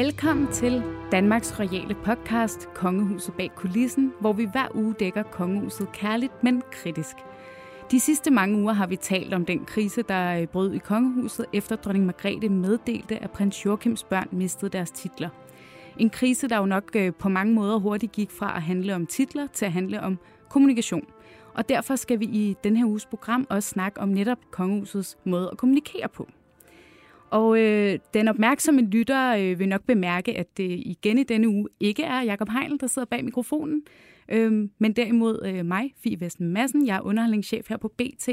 Velkommen til Danmarks royale podcast Kongehuset bag kulissen, hvor vi hver uge dækker kongehuset kærligt, men kritisk. De sidste mange uger har vi talt om den krise, der øh, brød i kongehuset, efter dronning Margrethe meddelte, at prins Joachims børn mistede deres titler. En krise, der jo nok øh, på mange måder hurtigt gik fra at handle om titler til at handle om kommunikation. Og derfor skal vi i den her uges program også snakke om netop kongehusets måde at kommunikere på. Og øh, den opmærksomme lytter øh, vil nok bemærke, at det igen i denne uge ikke er Jakob Heinl, der sidder bag mikrofonen, øh, men derimod øh, mig, Fie Vesten Madsen. Jeg er underholdningschef her på BT,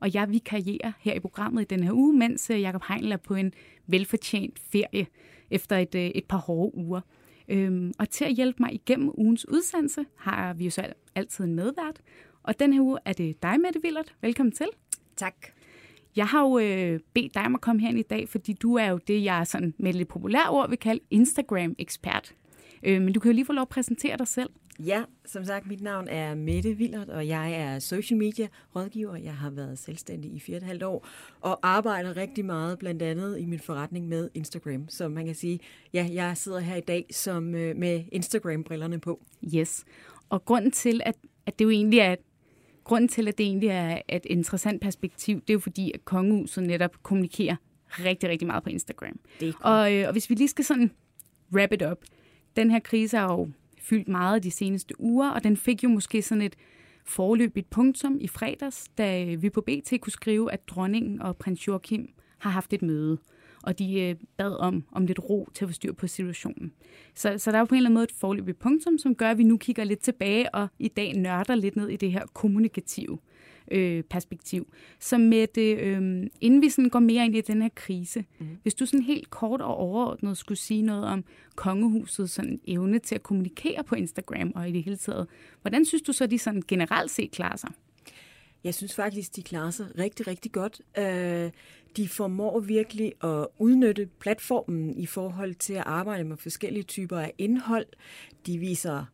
og jeg vikarierer her i programmet i den her uge, mens øh, Jakob Heinl er på en velfortjent ferie efter et, øh, et par hårde uger. Øhm, og til at hjælpe mig igennem ugens udsendelse, har vi jo så altid en medvært. Og den her uge er det dig, Mette Willert. Velkommen til. Tak. Jeg har jo øh, bedt dig om at komme herind i dag, fordi du er jo det, jeg sådan med et lidt populært ord vil kalde Instagram-ekspert. Øh, men du kan jo lige få lov at præsentere dig selv. Ja, som sagt, mit navn er Mette Willert, og jeg er social media rådgiver. Jeg har været selvstændig i fire et halvt år, og arbejder rigtig meget, blandt andet i min forretning med Instagram. Så man kan sige, ja, jeg sidder her i dag som øh, med Instagram-brillerne på. Yes, og grunden til, at, at det jo egentlig er grunden til, at det egentlig er et interessant perspektiv, det er jo fordi, at kongehuset netop kommunikerer rigtig, rigtig meget på Instagram. Det cool. og, øh, og hvis vi lige skal sådan wrap it up. Den her krise har jo fyldt meget de seneste uger, og den fik jo måske sådan et forløbigt punktum i fredags, da vi på BT kunne skrive, at dronningen og prins Joachim har haft et møde og de øh, bad om, om lidt ro til at få styr på situationen. Så, så der er jo på en eller anden måde et forløbigt punktum, som gør, at vi nu kigger lidt tilbage og i dag nørder lidt ned i det her kommunikative øh, perspektiv. Så med det, øh, inden vi sådan går mere ind i den her krise, mm. hvis du sådan helt kort og overordnet skulle sige noget om kongehusets sådan evne til at kommunikere på Instagram og i det hele taget, hvordan synes du så, de sådan generelt set klarer sig? Jeg synes faktisk, de klarer sig rigtig, rigtig godt. Øh, de formår virkelig at udnytte platformen i forhold til at arbejde med forskellige typer af indhold. De viser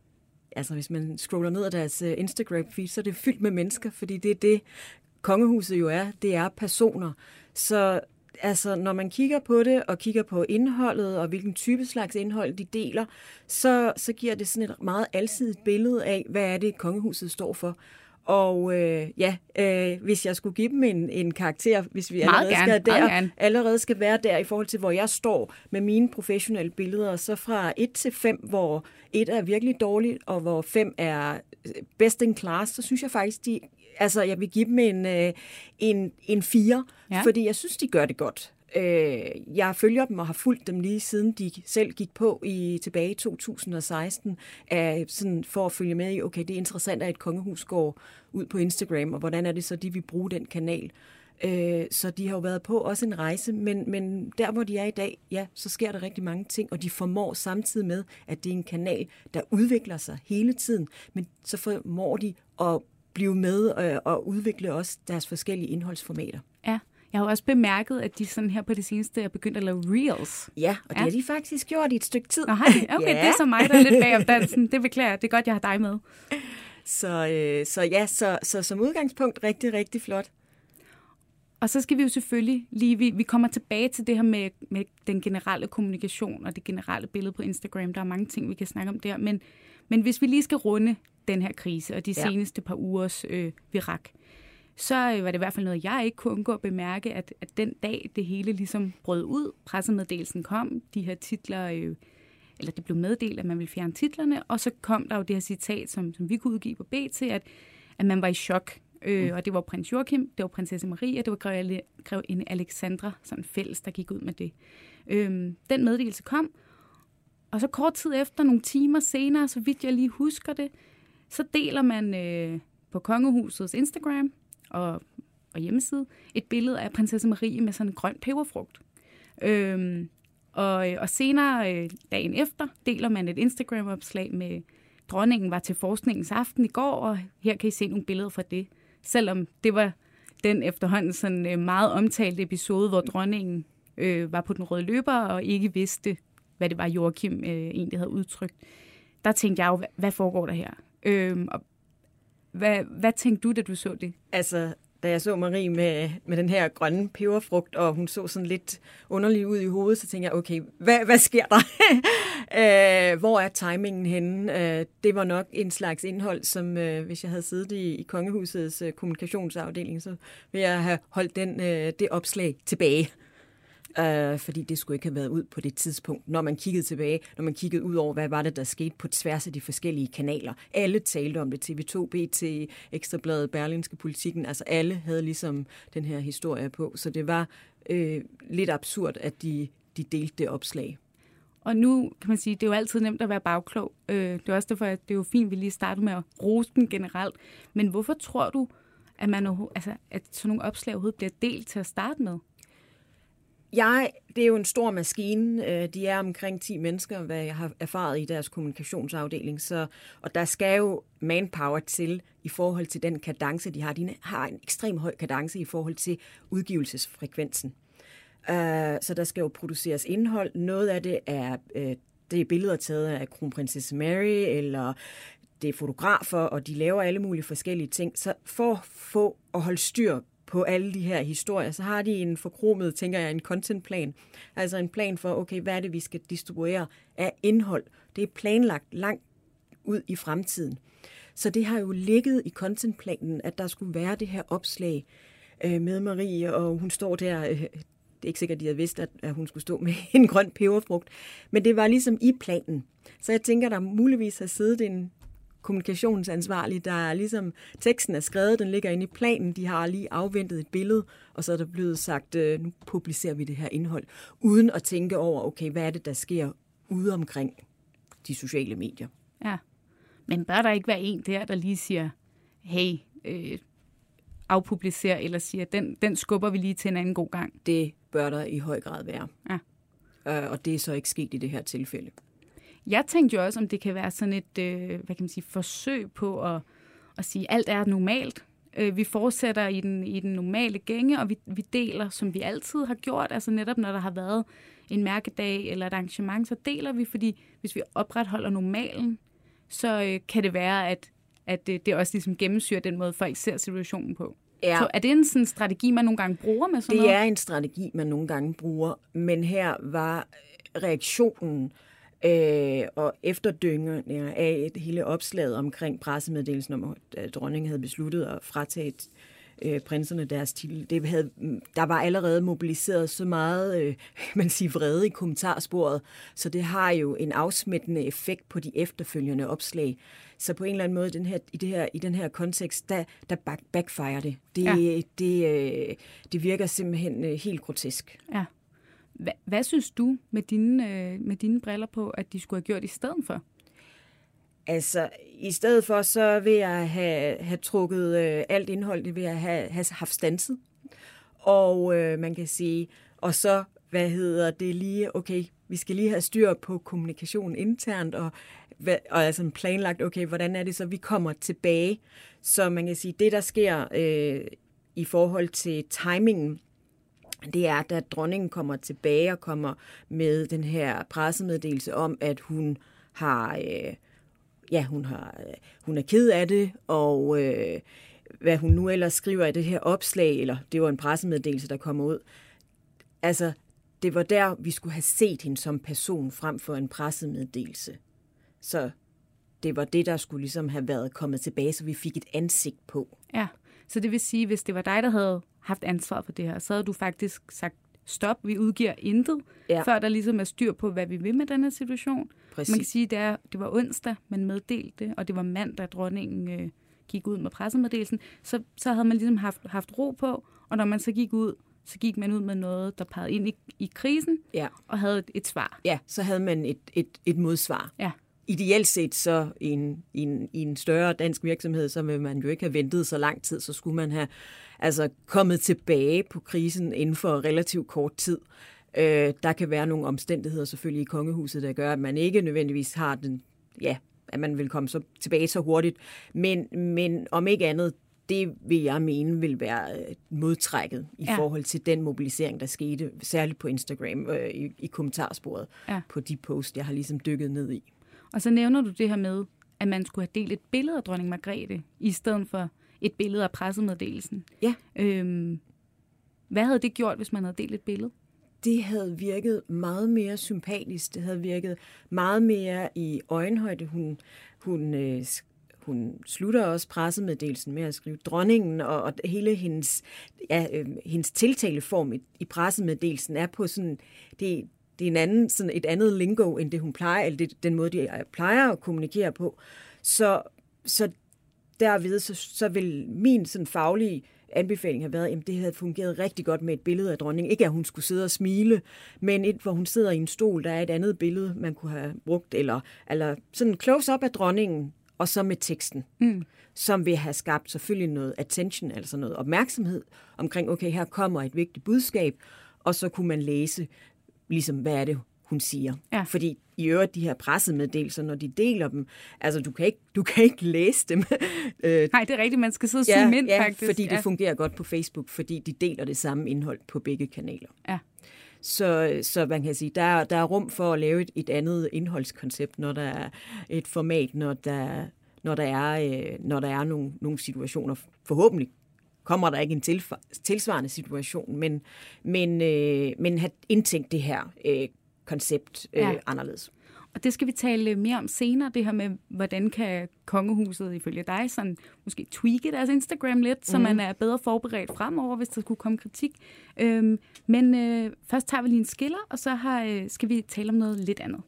altså hvis man scroller ned ad deres øh, Instagram-feed, så er det fyldt med mennesker, fordi det er det, kongehuset jo er. Det er personer. Så altså, når man kigger på det, og kigger på indholdet, og hvilken type slags indhold de deler, så, så giver det sådan et meget alsidigt billede af, hvad er det, kongehuset står for. Og øh, ja, øh, hvis jeg skulle give dem en, en karakter, hvis vi allerede gerne, skal, der, allerede skal være der i forhold til, hvor jeg står med mine professionelle billeder, så fra 1 til 5, hvor 1 er virkelig dårligt, og hvor 5 er øh, best in class, så synes jeg faktisk, de, altså jeg vil give dem en, øh, en, en 4, ja. fordi jeg synes, de gør det godt. Øh, jeg følger dem og har fulgt dem lige siden de selv gik på i tilbage i 2016, øh, sådan for at følge med i, okay, det er interessant, at et kongehus går ud på Instagram, og hvordan er det så, de vil bruge den kanal. Øh, så de har jo været på også en rejse, men, men der, hvor de er i dag, ja, så sker der rigtig mange ting, og de formår samtidig med, at det er en kanal, der udvikler sig hele tiden, men så formår de at blive med øh, og udvikle også deres forskellige indholdsformater. Ja, jeg har også bemærket, at de sådan her på det seneste er begyndt at lave reels. Ja, og det ja. har de faktisk gjort i et stykke tid. Nå, hej. Okay, ja. det er så mig, der er lidt bag om dansen. Det beklager Det er godt, jeg har dig med. Så, øh, så ja, så, så som udgangspunkt rigtig, rigtig flot. Og så skal vi jo selvfølgelig lige, vi, vi kommer tilbage til det her med, med den generelle kommunikation og det generelle billede på Instagram. Der er mange ting, vi kan snakke om der. Men, men hvis vi lige skal runde den her krise og de ja. seneste par ugers øh, virak, så øh, var det i hvert fald noget, jeg ikke kunne undgå at bemærke, at, at den dag det hele ligesom brød ud, pressemeddelelsen kom, de her titler, øh, eller det blev meddelt, at man ville fjerne titlerne, og så kom der jo det her citat, som, som vi kunne udgive på BT, at, at man var i chok. Øh, mm. Og det var prins Joachim, det var prinsesse Maria, det var grevinde Alexandra, sådan fælles, der gik ud med det. Øh, den meddelelse kom, og så kort tid efter, nogle timer senere, så vidt jeg lige husker det, så deler man øh, på kongehusets Instagram og, og hjemmeside et billede af prinsesse Marie med sådan en grøn peberfrugt. Øhm, og, øh, og senere, øh, dagen efter, deler man et Instagram-opslag med, dronningen var til forskningens aften i går, og her kan I se nogle billeder fra det. Selvom det var den efterhånden sådan øh, meget omtalte episode, hvor dronningen øh, var på den røde løber og ikke vidste, hvad det var, Joachim øh, egentlig havde udtrykt. Der tænkte jeg jo, hvad, foregår der her? Øh, og hvad, hvad tænkte du, da du så det? Altså, da jeg så Marie med, med den her grønne peberfrugt, og hun så sådan lidt underlig ud i hovedet, så tænkte jeg, okay, hvad, hvad sker der? øh, hvor er timingen henne? Øh, det var nok en slags indhold, som øh, hvis jeg havde siddet i, i Kongehusets øh, kommunikationsafdeling, så ville jeg have holdt den, øh, det opslag tilbage øh, fordi det skulle ikke have været ud på det tidspunkt, når man kiggede tilbage, når man kiggede ud over, hvad var det, der skete på tværs af de forskellige kanaler. Alle talte om det, TV2, BT, Ekstrabladet, Berlinske Politikken, altså alle havde ligesom den her historie på, så det var øh, lidt absurd, at de, de delte det opslag. Og nu kan man sige, det er jo altid nemt at være bagklog. Øh, det er også derfor, at det er jo fint, at vi lige starter med at rose den generelt. Men hvorfor tror du, at, man, altså, at sådan nogle opslag overhovedet bliver delt til at starte med? Jeg, det er jo en stor maskine. Øh, de er omkring 10 mennesker, hvad jeg har erfaret i deres kommunikationsafdeling. Så, og der skal jo manpower til i forhold til den kadence, de har. De har en ekstrem høj kadence i forhold til udgivelsesfrekvensen. Øh, så der skal jo produceres indhold. Noget af det er, øh, det er billeder taget af kronprinsesse Mary, eller det er fotografer, og de laver alle mulige forskellige ting. Så for at få og holde styr på alle de her historier, så har de en forkromet, tænker jeg, en contentplan. Altså en plan for, okay, hvad er det, vi skal distribuere af indhold. Det er planlagt langt ud i fremtiden. Så det har jo ligget i contentplanen, at der skulle være det her opslag øh, med Marie, og hun står der, øh, det er ikke sikkert, at de havde vidst, at, at hun skulle stå med en grøn peberfrugt, men det var ligesom i planen. Så jeg tænker, der muligvis har siddet en kommunikationsansvarlig, der er ligesom, teksten er skrevet, den ligger inde i planen, de har lige afventet et billede, og så er der blevet sagt, øh, nu publicerer vi det her indhold, uden at tænke over, okay, hvad er det, der sker ude omkring de sociale medier. Ja, men bør der ikke være en der, der lige siger, hey, øh, afpublicer, eller siger, den, den skubber vi lige til en anden god gang? Det bør der i høj grad være. Ja. Øh, og det er så ikke sket i det her tilfælde. Jeg tænkte jo også, om det kan være sådan et øh, hvad kan man sige, forsøg på at, at sige, at alt er normalt. Øh, vi fortsætter i den, i den normale gænge, og vi, vi deler, som vi altid har gjort. Altså netop, når der har været en mærkedag eller et arrangement, så deler vi, fordi hvis vi opretholder normalen, så øh, kan det være, at, at det, det også ligesom gennemsyrer den måde, folk ser situationen på. Ja. Så er det en sådan strategi, man nogle gange bruger med sådan det noget? Det er en strategi, man nogle gange bruger, men her var reaktionen øh, øh, og efterdynge af et hele opslaget omkring pressemeddelelsen om, at dronningen havde besluttet at fratage øh, prinserne deres titel. Det havde, der var allerede mobiliseret så meget øh, man siger, vrede i kommentarsporet, så det har jo en afsmittende effekt på de efterfølgende opslag. Så på en eller anden måde den her, i, det her, i den her kontekst, der, der back, backfire det. Det, ja. det, øh, det virker simpelthen øh, helt grotesk. Ja. Hva, hvad synes du med dine, øh, med dine briller på, at de skulle have gjort i stedet for? Altså, i stedet for, så vil jeg have, have trukket øh, alt indhold, det vil jeg have, have haft stanset. Og øh, man kan sige, og så, hvad hedder det lige, okay, vi skal lige have styr på kommunikation internt, og, hvad, og altså planlagt, okay, hvordan er det så, vi kommer tilbage. Så man kan sige, det der sker øh, i forhold til timingen, det er, at dronningen kommer tilbage og kommer med den her pressemeddelelse om, at hun har, øh, ja, hun har, øh, hun er ked af det, og øh, hvad hun nu ellers skriver i det her opslag, eller det var en pressemeddelelse, der kommer ud. Altså, det var der, vi skulle have set hende som person frem for en pressemeddelelse. Så det var det, der skulle ligesom have været kommet tilbage, så vi fik et ansigt på. Ja, så det vil sige, hvis det var dig, der havde haft ansvar for det her, så havde du faktisk sagt, stop, vi udgiver intet, ja. før der ligesom er styr på, hvad vi vil med den her situation. Præcis. Man kan sige, at det, det var onsdag, man meddelte det, og det var mandag, dronningen øh, gik ud med pressemeddelelsen. Så, så havde man ligesom haft, haft ro på, og når man så gik ud, så gik man ud med noget, der pegede ind i, i krisen, ja. og havde et, et svar. Ja, så havde man et, et, et modsvar. Ja ideelt set så i en, i, en, i en større dansk virksomhed, så vil man jo ikke have ventet så lang tid, så skulle man have altså, kommet tilbage på krisen inden for relativt kort tid. Øh, der kan være nogle omstændigheder selvfølgelig i kongehuset, der gør, at man ikke nødvendigvis har den, ja, at man vil komme så tilbage så hurtigt. Men, men om ikke andet, det vil jeg mene vil være øh, modtrækket i ja. forhold til den mobilisering, der skete, særligt på Instagram øh, i, i kommentarsporet ja. på de posts, jeg har ligesom dykket ned i. Og så nævner du det her med, at man skulle have delt et billede af dronning Margrethe, i stedet for et billede af pressemeddelelsen. Ja. Øhm, hvad havde det gjort, hvis man havde delt et billede? Det havde virket meget mere sympatisk. Det havde virket meget mere i øjenhøjde. Hun, hun, øh, hun slutter også pressemeddelelsen med at skrive dronningen, og, og hele hendes, ja, øh, hendes tiltaleform i, i pressemeddelelsen er på sådan, det, det er en anden, sådan et andet lingo, end det hun plejer, eller det, den måde, de plejer at kommunikere på. Så, så derved, så, så vil min sådan faglige anbefaling have været, at det havde fungeret rigtig godt med et billede af dronningen. Ikke at hun skulle sidde og smile, men et, hvor hun sidder i en stol, der er et andet billede, man kunne have brugt, eller, eller sådan close-up af dronningen, og så med teksten, mm. som vil have skabt selvfølgelig noget attention, altså noget opmærksomhed omkring, okay, her kommer et vigtigt budskab, og så kunne man læse, ligesom, hvad er det, hun siger. Ja. Fordi i øvrigt, de her pressemeddelelser, når de deler dem, altså du kan ikke, du kan ikke læse dem. Øh, Nej, det er rigtigt, man skal sidde og ja, zoome ind ja, faktisk. fordi ja. det fungerer godt på Facebook, fordi de deler det samme indhold på begge kanaler. Ja. Så, så man kan sige, der, der er rum for at lave et, et andet indholdskoncept, når der er et format, når der, når der er, øh, når der er nogle, nogle situationer, forhåbentlig kommer der ikke en tilsvarende situation, men, men, øh, men have indtænkt det her øh, koncept øh, ja. anderledes. Og det skal vi tale mere om senere, det her med, hvordan kan kongehuset ifølge dig sådan, måske tweake deres Instagram lidt, så mm. man er bedre forberedt fremover, hvis der skulle komme kritik. Øhm, men øh, først tager vi lige en skiller, og så har, øh, skal vi tale om noget lidt andet.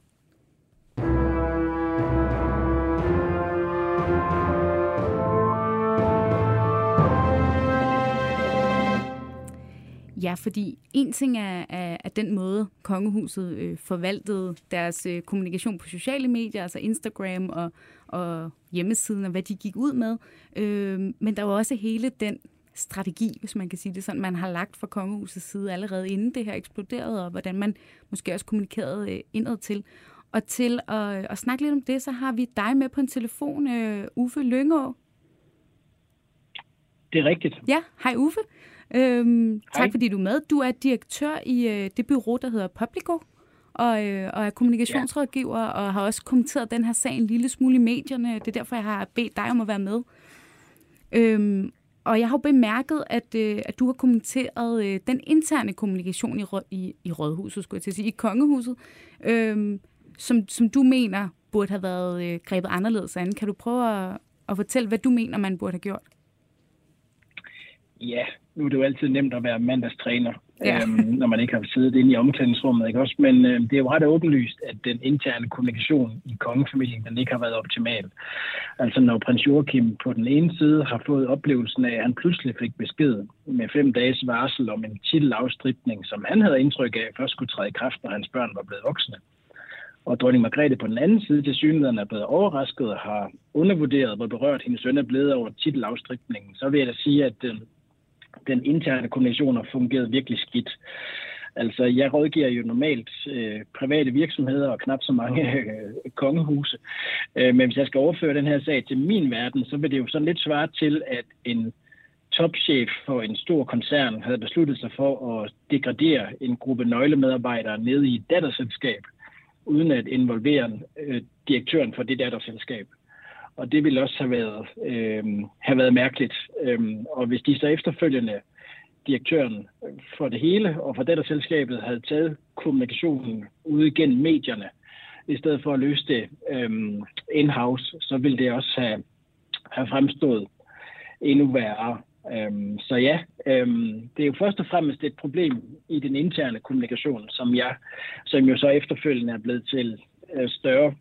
Ja, fordi en ting er, er, er den måde, kongehuset øh, forvaltede deres øh, kommunikation på sociale medier, altså Instagram og, og hjemmesiden, og hvad de gik ud med. Øh, men der var også hele den strategi, hvis man kan sige det sådan, man har lagt fra kongehusets side allerede inden det her eksploderede, og hvordan man måske også kommunikerede øh, indad til. Og til at, at snakke lidt om det, så har vi dig med på en telefon, øh, Uffe Lyngå. Det er rigtigt. Ja, hej Uffe. Øhm, tak fordi du er med. Du er direktør i øh, det bureau, der hedder Publico, og, øh, og er kommunikationsrådgiver, ja. og har også kommenteret den her sag en lille smule i medierne. Det er derfor, jeg har bedt dig om at være med. Øhm, og jeg har jo bemærket, at, øh, at du har kommenteret øh, den interne kommunikation i, i, i rådhuset, skulle jeg til at sige, i kongehuset, øh, som, som du mener burde have været øh, grebet anderledes an. Kan du prøve at, at fortælle, hvad du mener, man burde have gjort? Ja, nu er det jo altid nemt at være mandagstræner, ja. øhm, når man ikke har siddet inde i omklædningsrummet, ikke også? Men øh, det er jo ret åbenlyst, at den interne kommunikation i kongefamilien, den ikke har været optimal. Altså når prins Joachim på den ene side har fået oplevelsen af, at han pludselig fik besked med fem dages varsel om en titelafstribning, som han havde indtryk af først skulle træde i kraft, når hans børn var blevet voksne. Og dronning Margrethe på den anden side til synligheden er blevet overrasket og har undervurderet, hvor berørt hendes søn er blevet over titelafstribningen. Så vil jeg da sige, at øh, den interne kommunikation har fungeret virkelig skidt. Altså, jeg rådgiver jo normalt øh, private virksomheder og knap så mange øh, kongehuse. Øh, men hvis jeg skal overføre den her sag til min verden, så vil det jo sådan lidt svare til, at en topchef for en stor koncern havde besluttet sig for at degradere en gruppe nøglemedarbejdere ned i et datterselskab, uden at involvere øh, direktøren for det datterselskab og det ville også have været, øh, have været mærkeligt. Øh, og hvis de så efterfølgende, direktøren for det hele og for det der selskabet havde taget kommunikationen ude gennem medierne, i stedet for at løse det øh, in-house, så ville det også have, have fremstået endnu værre. Øhm, så ja, øhm, det er jo først og fremmest et problem i den interne kommunikation, som jeg, som jo så efterfølgende er blevet til øh, større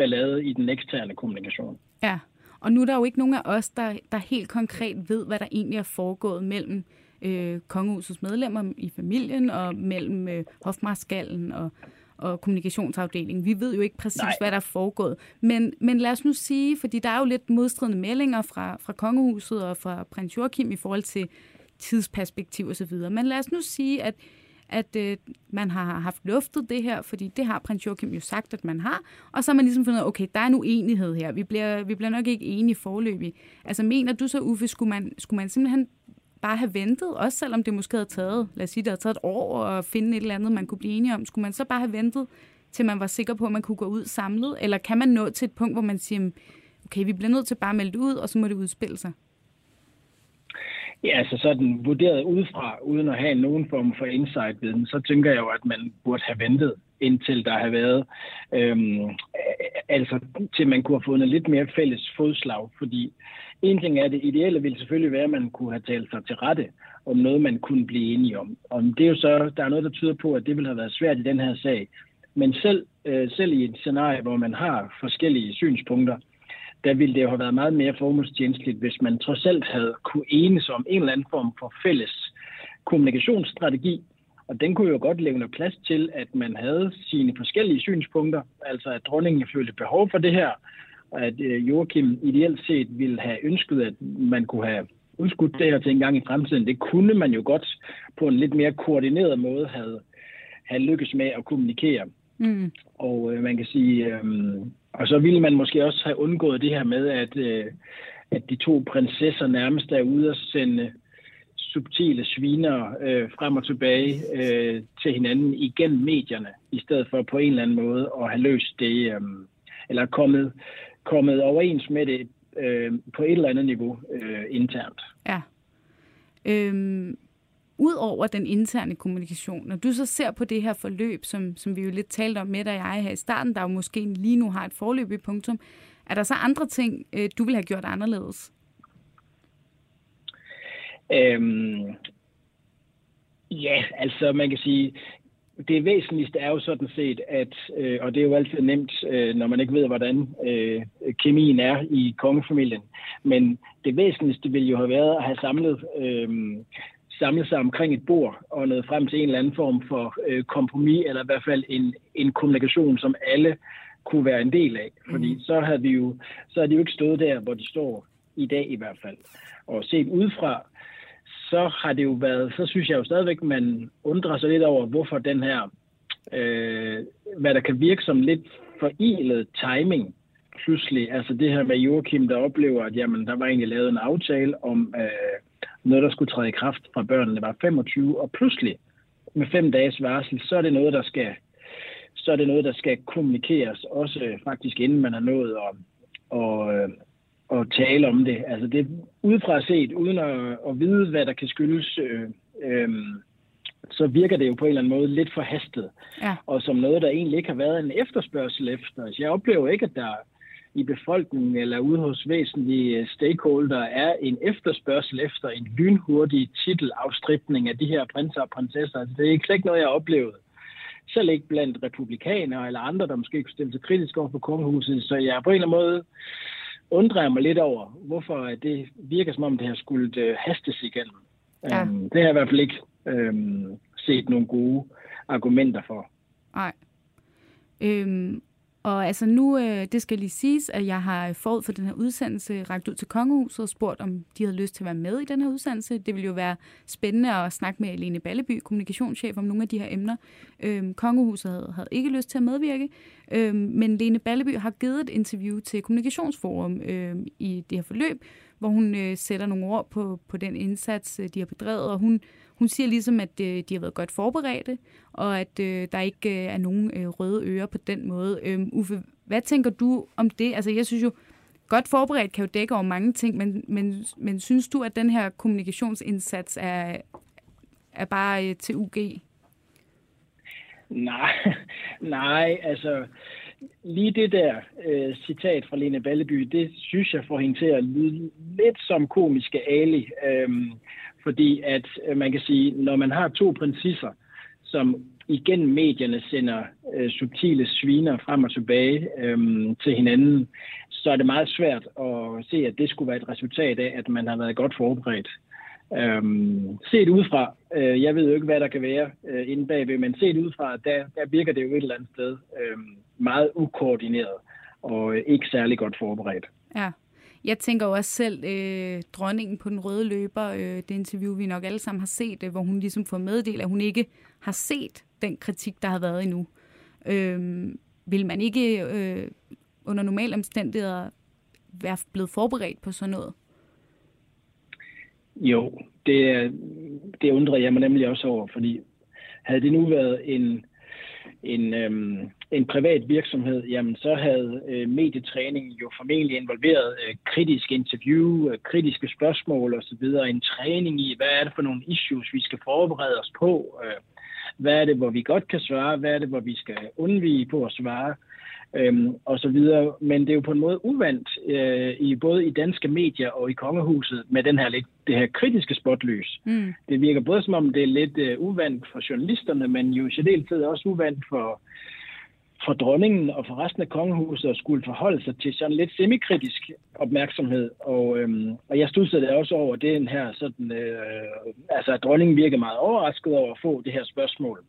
ballade i den eksterne kommunikation. Ja, og nu er der jo ikke nogen af os, der, der helt konkret ved, hvad der egentlig er foregået mellem øh, kongehusets medlemmer i familien og mellem øh, hofmarskallen og, og kommunikationsafdelingen. Vi ved jo ikke præcis, Nej. hvad der er foregået. Men, men lad os nu sige, fordi der er jo lidt modstridende meldinger fra, fra kongehuset og fra prins Joachim i forhold til tidsperspektiv osv. Men lad os nu sige, at at øh, man har haft luftet det her, fordi det har prins Joachim jo sagt, at man har, og så har man ligesom fundet okay, der er en uenighed her, vi bliver, vi bliver nok ikke enige forløbig. Altså mener du så, Uffe, skulle man, skulle man simpelthen bare have ventet, også selvom det måske havde taget, lad os sige, det havde taget et år at finde et eller andet, man kunne blive enige om, skulle man så bare have ventet, til man var sikker på, at man kunne gå ud samlet, eller kan man nå til et punkt, hvor man siger, hmm, okay, vi bliver nødt til bare at melde ud, og så må det udspille sig? Ja, altså sådan vurderet udefra, uden at have nogen form for insight-viden, så tænker jeg jo, at man burde have ventet, indtil der har været, øhm, altså til man kunne have fundet lidt mere fælles fodslag, fordi en ting er, det ideelle ville selvfølgelig være, at man kunne have talt sig til rette om noget, man kunne blive enige om. Og det er jo så, der er noget, der tyder på, at det ville have været svært i den her sag. Men selv, øh, selv i et scenarie, hvor man har forskellige synspunkter, der ville det jo have været meget mere formålstjenestligt, hvis man trods alt havde kunne enes om en eller anden form for fælles kommunikationsstrategi. Og den kunne jo godt lægge noget plads til, at man havde sine forskellige synspunkter, altså at dronningen følte behov for det her, og at øh, Joachim ideelt set ville have ønsket, at man kunne have udskudt det her til en gang i fremtiden. Det kunne man jo godt på en lidt mere koordineret måde have, have lykkes med at kommunikere. Mm. Og øh, man kan sige, øh, og så ville man måske også have undgået det her med, at, øh, at de to prinsesser nærmest er ude at sende subtile sviner øh, frem og tilbage øh, til hinanden igennem medierne, i stedet for på en eller anden måde at have løst det, øh, eller kommet, kommet overens med det øh, på et eller andet niveau øh, internt. Ja. Øhm, Udover den interne kommunikation, når du så ser på det her forløb, som, som vi jo lidt talte om med dig og jeg her i starten, der jo måske lige nu har et forløb i punktum, er der så andre ting, øh, du vil have gjort anderledes? Øhm, ja, altså man kan sige, det væsentligste er jo sådan set, at, øh, og det er jo altid nemt, øh, når man ikke ved, hvordan øh, kemien er i kongefamilien, men det væsentligste ville jo have været at have samlet øh, samle sig omkring et bord og noget frem til en eller anden form for øh, kompromis, eller i hvert fald en, en kommunikation, som alle kunne være en del af. Fordi mm. så havde vi jo, så havde de jo ikke stået der, hvor de står i dag i hvert fald. Og set udefra, så har det jo været, så synes jeg jo stadigvæk, man undrer sig lidt over, hvorfor den her, øh, hvad der kan virke som lidt forelet timing, pludselig, altså det her med Joachim, der oplever, at jamen, der var egentlig lavet en aftale om, øh, noget, der skulle træde i kraft fra børnene var 25, og pludselig med fem dages varsel, så er det noget, der skal så er det noget, der skal kommunikeres, også faktisk inden man har nået at, at, at tale om det. Altså det udefra set, uden at, at vide, hvad der kan skyldes, øh, øh, så virker det jo på en eller anden måde lidt forhastet. Ja. Og som noget, der egentlig ikke har været en efterspørgsel efter. Så jeg oplever ikke, at der i befolkningen eller ude hos væsentlige stakeholder er en efterspørgsel efter en lynhurtig titelafstripning af de her prinser og prinsesser. Altså, det er ikke noget, jeg har oplevet. Selv ikke blandt republikanere eller andre, der måske kunne stille sig kritisk over for kongehuset. Så jeg på en eller anden måde undrer jeg mig lidt over, hvorfor det virker som om, det har skulle øh, hastes igennem. Ja. Um, det har jeg i hvert fald ikke um, set nogle gode argumenter for. Nej. Øhm, og altså nu, øh, det skal lige siges, at jeg har forud for den her udsendelse rækket ud til Kongehuset og spurgt, om de havde lyst til at være med i den her udsendelse. Det ville jo være spændende at snakke med Lene Balleby, kommunikationschef, om nogle af de her emner. Øhm, Kongehuset havde, havde ikke lyst til at medvirke, øhm, men Lene Balleby har givet et interview til Kommunikationsforum øhm, i det her forløb, hvor hun øh, sætter nogle ord på, på den indsats, øh, de har bedrevet, og hun, hun siger ligesom, at øh, de har været godt forberedte, og at øh, der ikke øh, er nogen øh, røde ører på den måde. Øh, Uffe, hvad tænker du om det? Altså, jeg synes jo, godt forberedt kan jo dække over mange ting, men, men, men synes du, at den her kommunikationsindsats er, er bare øh, til UG? Nej, nej, altså lige det der øh, citat fra Lene Balleby, det synes jeg får hende til at lyde lidt som komiske Ali. Øhm, fordi at øh, man kan sige, når man har to prinsesser, som igen medierne sender øh, subtile sviner frem og tilbage øh, til hinanden, så er det meget svært at se, at det skulle være et resultat af, at man har været godt forberedt. Øhm, set udefra, øh, jeg ved jo ikke, hvad der kan være øh, inde bagved, men set udefra, der, der virker det jo et eller andet sted øh, meget ukoordineret og øh, ikke særlig godt forberedt. Ja. Jeg tænker jo også selv, øh, dronningen på den røde løber, øh, det interview, vi nok alle sammen har set, øh, hvor hun ligesom får meddelt, at hun ikke har set den kritik, der har været endnu. Øh, vil man ikke øh, under normale omstændigheder være blevet forberedt på sådan noget? Jo, det, det undrer jeg mig nemlig også over, fordi havde det nu været en, en, øhm, en privat virksomhed, jamen så havde øh, medietræningen jo formentlig involveret øh, kritiske interview, øh, kritiske spørgsmål osv., en træning i, hvad er det for nogle issues, vi skal forberede os på, øh, hvad er det, hvor vi godt kan svare, hvad er det, hvor vi skal undvige på at svare, øhm, og så videre. Men det er jo på en måde uvandt øh, i både i danske medier og i kongehuset med den her lidt, det her kritiske spotlys. Mm. Det virker både som om det er lidt øh, uvandt for journalisterne, men jo i særdeleshed også uvandt for for dronningen og for resten af kongehuset at skulle forholde sig til sådan lidt semikritisk opmærksomhed. Og, øhm, og jeg studsede det også over den her sådan, øh, altså at dronningen virkede meget overrasket over at få det her spørgsmål.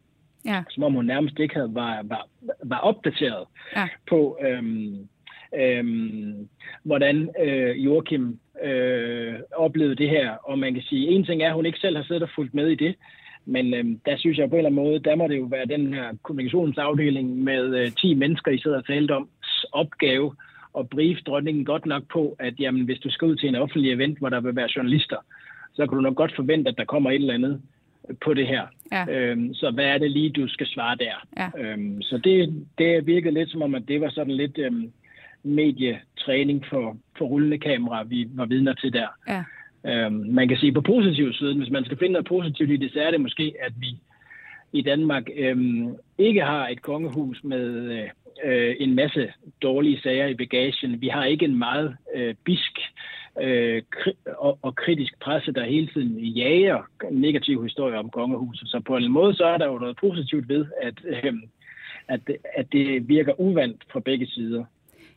Ja. Som om hun nærmest ikke havde var, var, var opdateret ja. på, øhm, øhm, hvordan øh, Joachim øh, oplevede det her. Og man kan sige, en ting er, at hun ikke selv har siddet og fulgt med i det, men øhm, der synes jeg på en eller anden måde, der må det jo være den her kommunikationsafdeling med øh, 10 mennesker, I sidder og talt om, opgave at brief dronningen godt nok på, at jamen, hvis du skal ud til en offentlig event, hvor der vil være journalister, så kan du nok godt forvente, at der kommer et eller andet på det her. Ja. Øhm, så hvad er det lige, du skal svare der? Ja. Øhm, så det, det virkede lidt som om, at det var sådan lidt øhm, medietræning for, for rullende kamera, vi var vidner til der. Ja. Øhm, man kan sige på positiv siden, hvis man skal finde noget positivt i det, så er det måske, at vi i Danmark øhm, ikke har et kongehus med øh, en masse dårlige sager i bagagen. Vi har ikke en meget øh, bisk øh, og, og kritisk presse, der hele tiden jager negative historier om kongehuset. Så på en måde så er der jo noget positivt ved, at, øh, at, at det virker uvandt fra begge sider.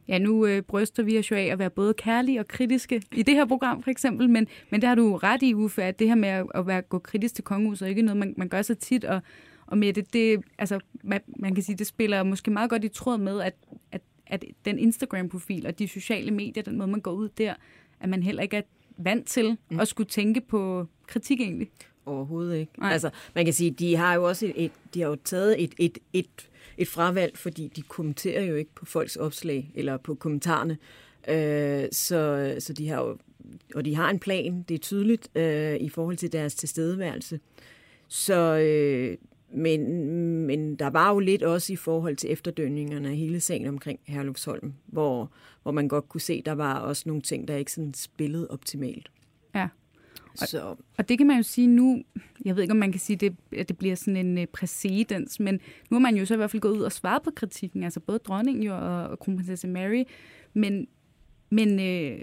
Ja, nu øh, bryster vi os jo af at være både kærlige og kritiske i det her program for eksempel, men, men det har du ret i, Uffe, at det her med at, at være, gå kritisk til kongehuset er ikke noget, man, man gør så tit, og, og med det, det altså, man, man kan sige, det spiller måske meget godt i tråd med, at, at, at den Instagram-profil og de sociale medier, den måde, man går ud der, at man heller ikke er vant til mm. at skulle tænke på kritik egentlig. Overhovedet ikke. Nej. Altså, man kan sige, de har jo også et, et, de har jo taget et, et, et, et fravalg, fordi de kommenterer jo ikke på folks opslag eller på kommentarerne. Øh, så, så de har jo, og de har en plan, det er tydeligt øh, i forhold til deres tilstedeværelse. Så, øh, men, men der var jo lidt også i forhold til efterdønningerne af hele sagen omkring Herlufsholm, hvor, hvor man godt kunne se, der var også nogle ting, der ikke sådan spillede optimalt. Ja. Og, så. og det kan man jo sige nu, jeg ved ikke, om man kan sige, det, at det bliver sådan en uh, præcedens, men nu har man jo så i hvert fald gået ud og svaret på kritikken, altså både dronningen jo og, og kronprinsesse Mary, men, men øh,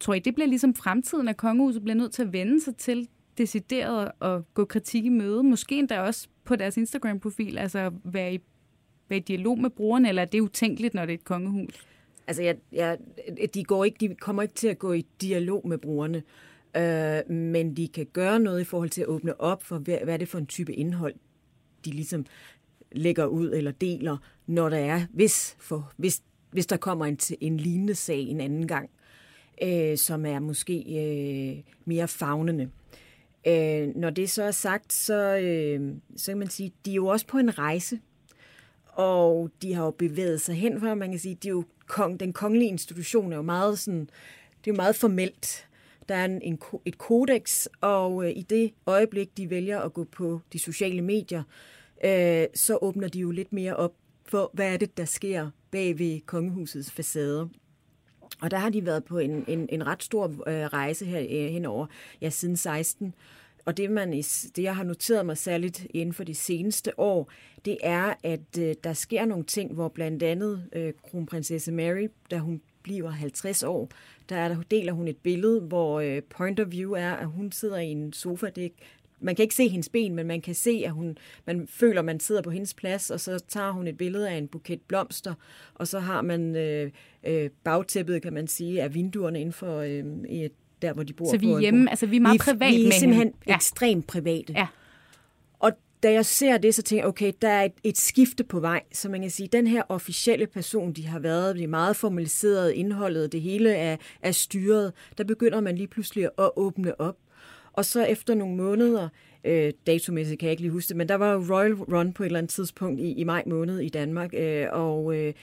tror I, det bliver ligesom fremtiden, at kongehuset bliver nødt til at vende sig til decideret at gå kritik i møde, måske endda også på deres Instagram-profil, altså være i, være i dialog med brugerne, eller er det utænkeligt, når det er et kongehus? Altså, jeg, jeg, de, går ikke, de kommer ikke til at gå i dialog med brugerne, øh, men de kan gøre noget i forhold til at åbne op for, hvad, hvad er det for en type indhold, de ligesom lægger ud eller deler, når der er, hvis, for, hvis, hvis der kommer en, en lignende sag en anden gang, øh, som er måske øh, mere fagnende. Øh, når det så er sagt, så, øh, så kan man sige, de er jo også på en rejse, og de har jo bevæget sig hen for, man kan sige, de er jo kong, den kongelige institution er jo meget sådan, det er jo meget formelt. Der er en, en, et kodex, og øh, i det øjeblik, de vælger at gå på de sociale medier, øh, så åbner de jo lidt mere op for, hvad er det, der sker bag ved kongehusets facade. Og der har de været på en, en, en ret stor øh, rejse her øh, henover, ja, siden 16. Og det, man, det, jeg har noteret mig særligt inden for de seneste år, det er, at øh, der sker nogle ting, hvor blandt andet øh, kronprinsesse Mary, da hun bliver 50 år, der, er, der deler hun et billede, hvor øh, point of view er, at hun sidder i en sofa. Det, man kan ikke se hendes ben, men man kan se, at hun, man føler, at man sidder på hendes plads, og så tager hun et billede af en buket blomster, og så har man øh, øh, bagtæppet, kan man sige, af vinduerne inden for øh, et der hvor de bor. Så vi er hjemme, altså vi er meget privat med Vi er simpelthen ja. ekstremt private. Ja. Da jeg ser det, så tænker jeg, okay, der er et, et skifte på vej. Så man kan sige, den her officielle person, de har været, det er meget formaliseret indholdet, det hele er, er styret, der begynder man lige pludselig at åbne op. Og så efter nogle måneder, øh, datomæssigt kan jeg ikke lige huske det, men der var jo Royal Run på et eller andet tidspunkt i, i maj måned i Danmark, øh, og øh,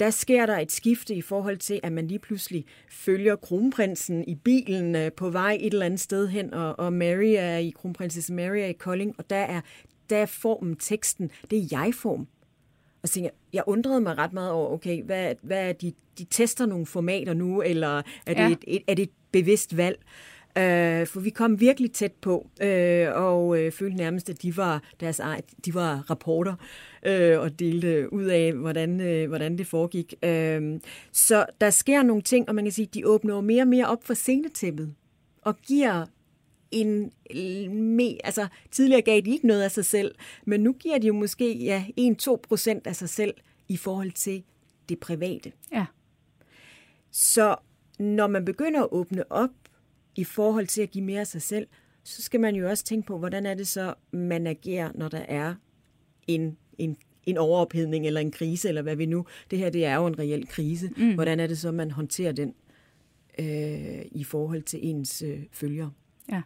der sker der et skifte i forhold til, at man lige pludselig følger kronprinsen i bilen øh, på vej et eller andet sted hen, og, og Mary er i, kronprinsesse Mary er i Kolding, og der er, der er formen, teksten, det er jeg-form. Og så tænker, jeg undrede mig ret meget over, okay, hvad, hvad er de, de tester nogle formater nu, eller er det, ja. et, et, er det et bevidst valg? Øh, for vi kom virkelig tæt på, øh, og øh, følte nærmest, at de var deres de var rapporter øh, og delte ud af, hvordan, øh, hvordan det foregik. Øh, så der sker nogle ting, og man kan sige, de åbner mere og mere op for scenetæppet og giver en, me, altså tidligere gav de ikke noget af sig selv, men nu giver de jo måske ja, 1-2 procent af sig selv i forhold til det private. Ja. Så når man begynder at åbne op i forhold til at give mere af sig selv, så skal man jo også tænke på, hvordan er det så, man agerer, når der er en, en, en overophedning eller en krise, eller hvad vi nu. Det her, det er jo en reel krise. Mm. Hvordan er det så, man håndterer den øh, i forhold til ens øh, følgere? Ja.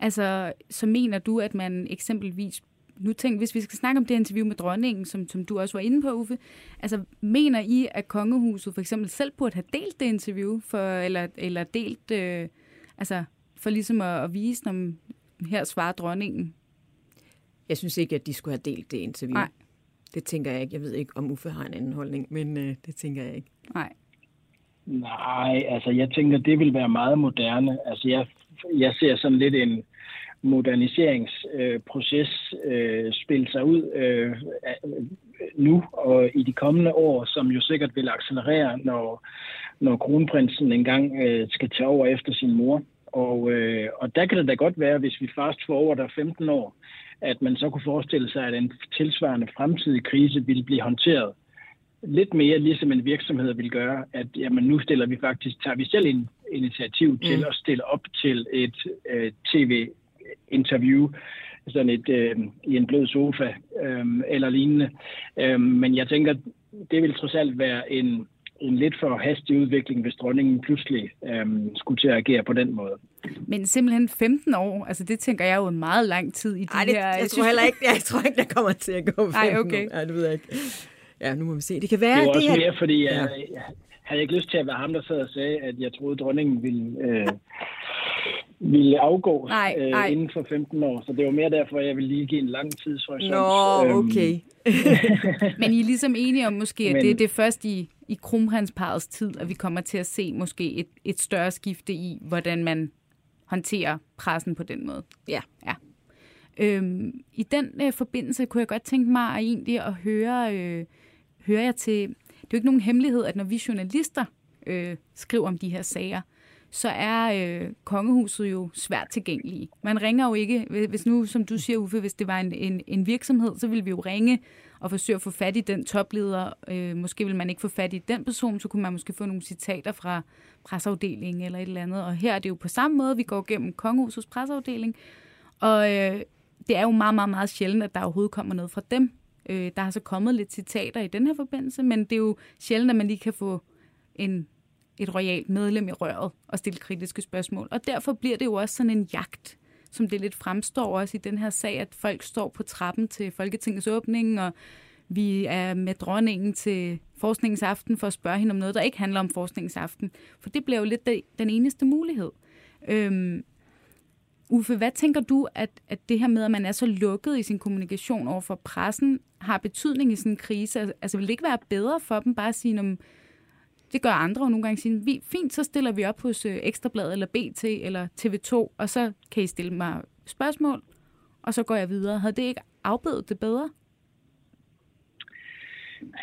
Altså, så mener du, at man eksempelvis nu tænk, hvis vi skal snakke om det interview med dronningen, som, som du også var inde på, Uffe, altså mener I, at kongehuset for eksempel selv burde have delt det interview, for, eller, eller delt, øh, altså for ligesom at, at vise, om her svarer dronningen? Jeg synes ikke, at de skulle have delt det interview. Nej. Det tænker jeg ikke. Jeg ved ikke, om Uffe har en anden holdning, men øh, det tænker jeg ikke. Nej. Nej, altså jeg tænker, det vil være meget moderne. Altså jeg, jeg ser sådan lidt en moderniseringsproces øh, spille sig ud øh, nu og i de kommende år, som jo sikkert vil accelerere, når, når kronprinsen engang øh, skal tage over efter sin mor. Og, øh, og der kan det da godt være, hvis vi fast over der 15 år, at man så kunne forestille sig, at en tilsvarende fremtidig krise ville blive håndteret lidt mere ligesom en virksomhed vil gøre, at jamen, nu stiller vi faktisk, tager vi selv en initiativ til mm. at stille op til et øh, tv-interview, sådan et øh, i en blød sofa øh, eller lignende. Øh, men jeg tænker, det vil trods alt være en, en lidt for hastig udvikling, hvis dronningen pludselig øh, skulle til at agere på den måde. Men simpelthen 15 år, altså det tænker jeg jo en meget lang tid i de Ej, det, her... Jeg tror heller ikke, jeg tror ikke, der kommer til at gå 15 Ej, okay. år. Ej, det ved jeg ikke. Ja, nu må vi se. Det kan være, Det er jo det også her... mere, fordi Ja. jeg, jeg havde ikke lyst til at være ham, der sad og sagde, at jeg troede, dronningen ville, øh, ville afgå Nej, øh, nej. inden for 15 år. Så det var mere derfor, jeg ville lige give en lang tidshorisont. Nå, Øhm, okay. Men I er ligesom enige om måske, at Men- det, det er først i, i kronprinsparets tid, at vi kommer til at se måske et, et større skifte i, hvordan man håndterer pressen på den måde. Ja. ja. Øhm, I den øh, forbindelse kunne jeg godt tænke mig at egentlig at høre, øh, hører jeg til... Det er jo ikke nogen hemmelighed, at når vi journalister øh, skriver om de her sager, så er øh, kongehuset jo svært tilgængelige. Man ringer jo ikke, hvis nu, som du siger, Uffe, hvis det var en, en, en virksomhed, så ville vi jo ringe og forsøge at få fat i den topleder. Øh, måske vil man ikke få fat i den person, så kunne man måske få nogle citater fra presseafdelingen eller et eller andet. Og her er det jo på samme måde, vi går gennem kongehusets presseafdeling. Og øh, det er jo meget, meget, meget sjældent, at der overhovedet kommer noget fra dem. Øh, der har så kommet lidt citater i den her forbindelse, men det er jo sjældent, at man lige kan få en, et royalt medlem i røret og stille kritiske spørgsmål. Og derfor bliver det jo også sådan en jagt, som det lidt fremstår også i den her sag, at folk står på trappen til Folketingets åbning, og vi er med dronningen til forskningsaften for at spørge hende om noget, der ikke handler om forskningsaften. For det bliver jo lidt den eneste mulighed. Øhm, Uffe, hvad tænker du, at, at det her med, at man er så lukket i sin kommunikation over for pressen, har betydning i sådan en krise? Altså, altså vil det ikke være bedre for dem bare at sige, om det gør andre jo nogle gange sige, vi, fint, så stiller vi op hos øh, Ekstrabladet eller BT eller TV2, og så kan I stille mig spørgsmål, og så går jeg videre. Havde det ikke afbødet det bedre?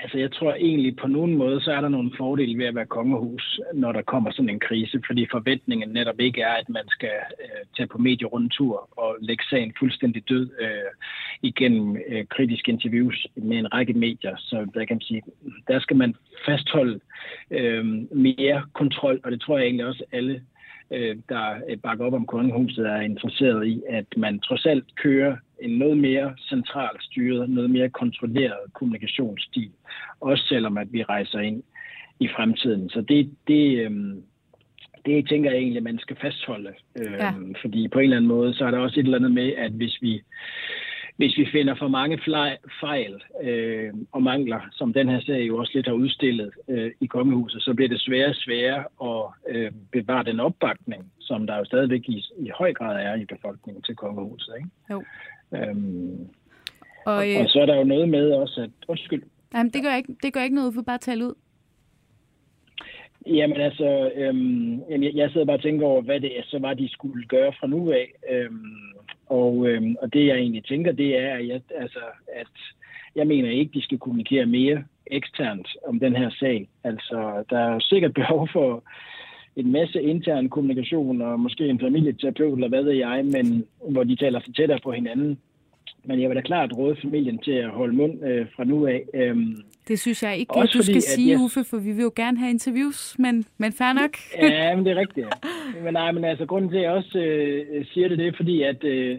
Altså, jeg tror egentlig på nogen måde, så er der nogle fordele ved at være kongehus, når der kommer sådan en krise, fordi forventningen netop ikke er, at man skal øh, tage på medierundtur og lægge sagen fuldstændig død øh, igennem øh, kritiske interviews med en række medier. Så der kan man sige, der skal man fastholde øh, mere kontrol, og det tror jeg egentlig også alle øh, der øh, bakker op om kongehuset, er interesseret i, at man trods alt kører en noget mere centralt styret, noget mere kontrolleret kommunikationsstil, også selvom at vi rejser ind i fremtiden. Så det, det, øh, det tænker jeg egentlig, at man skal fastholde. Øh, Ja. Fordi på en eller anden måde, så er der også et eller andet med, at hvis vi hvis vi finder for mange fejl øh, og mangler, som den her serie jo også lidt har udstillet øh, i kongehuset, så bliver det sværere og sværere at øh, bevare den opbakning, som der jo stadigvæk i, i høj grad er i befolkningen til kongehuset. Ikke? Jo. Øhm, Og, øh, og så er der jo noget med også, at... Undskyld. Jamen, det gør ikke, det gør ikke noget, for bare at tale ud. Jamen altså, øhm, jeg, jeg sidder bare og tænker over, hvad det så var, de skulle gøre fra nu af. Øhm, og, øhm, og det jeg egentlig tænker, det er, at jeg, altså, at jeg mener ikke, de skal kommunikere mere eksternt om den her sag. Altså, der er sikkert behov for en masse intern kommunikation, og måske en familieterapeut, eller hvad ved jeg, men hvor de taler sig tættere på hinanden. Men jeg vil da klart råde familien til at holde mund øh, fra nu af. Øhm, det synes jeg ikke, Også du skal fordi, sige, jeg... Uffe, for vi vil jo gerne have interviews, men, men fair nok. ja, men det er rigtigt. Men nej, men altså, grunden til, at jeg også øh, siger det, det er fordi, at øh,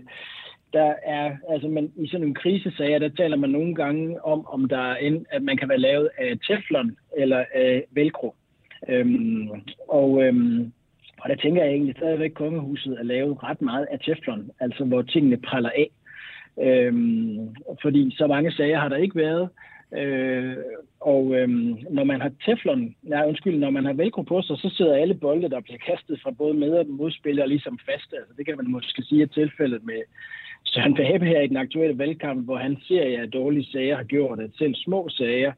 der er, altså man, i sådan en krisesager, der taler man nogle gange om, om der er en, at man kan være lavet af teflon eller af velcro. Øhm, og, øhm, og der tænker jeg egentlig stadigvæk, at kongehuset er lavet ret meget af teflon, altså hvor tingene praller af. Øhm, fordi så mange sager har der ikke været. Øh, og øhm, når man har teflon, nej undskyld, når man har velcro på sig, så sidder alle bolde, der bliver kastet fra både med- og modspillere, ligesom faste. Altså, det kan man måske sige er tilfældet med Søren Pape her i den aktuelle valgkamp, hvor han ser, at dårlige sager har gjort, at selv små sager,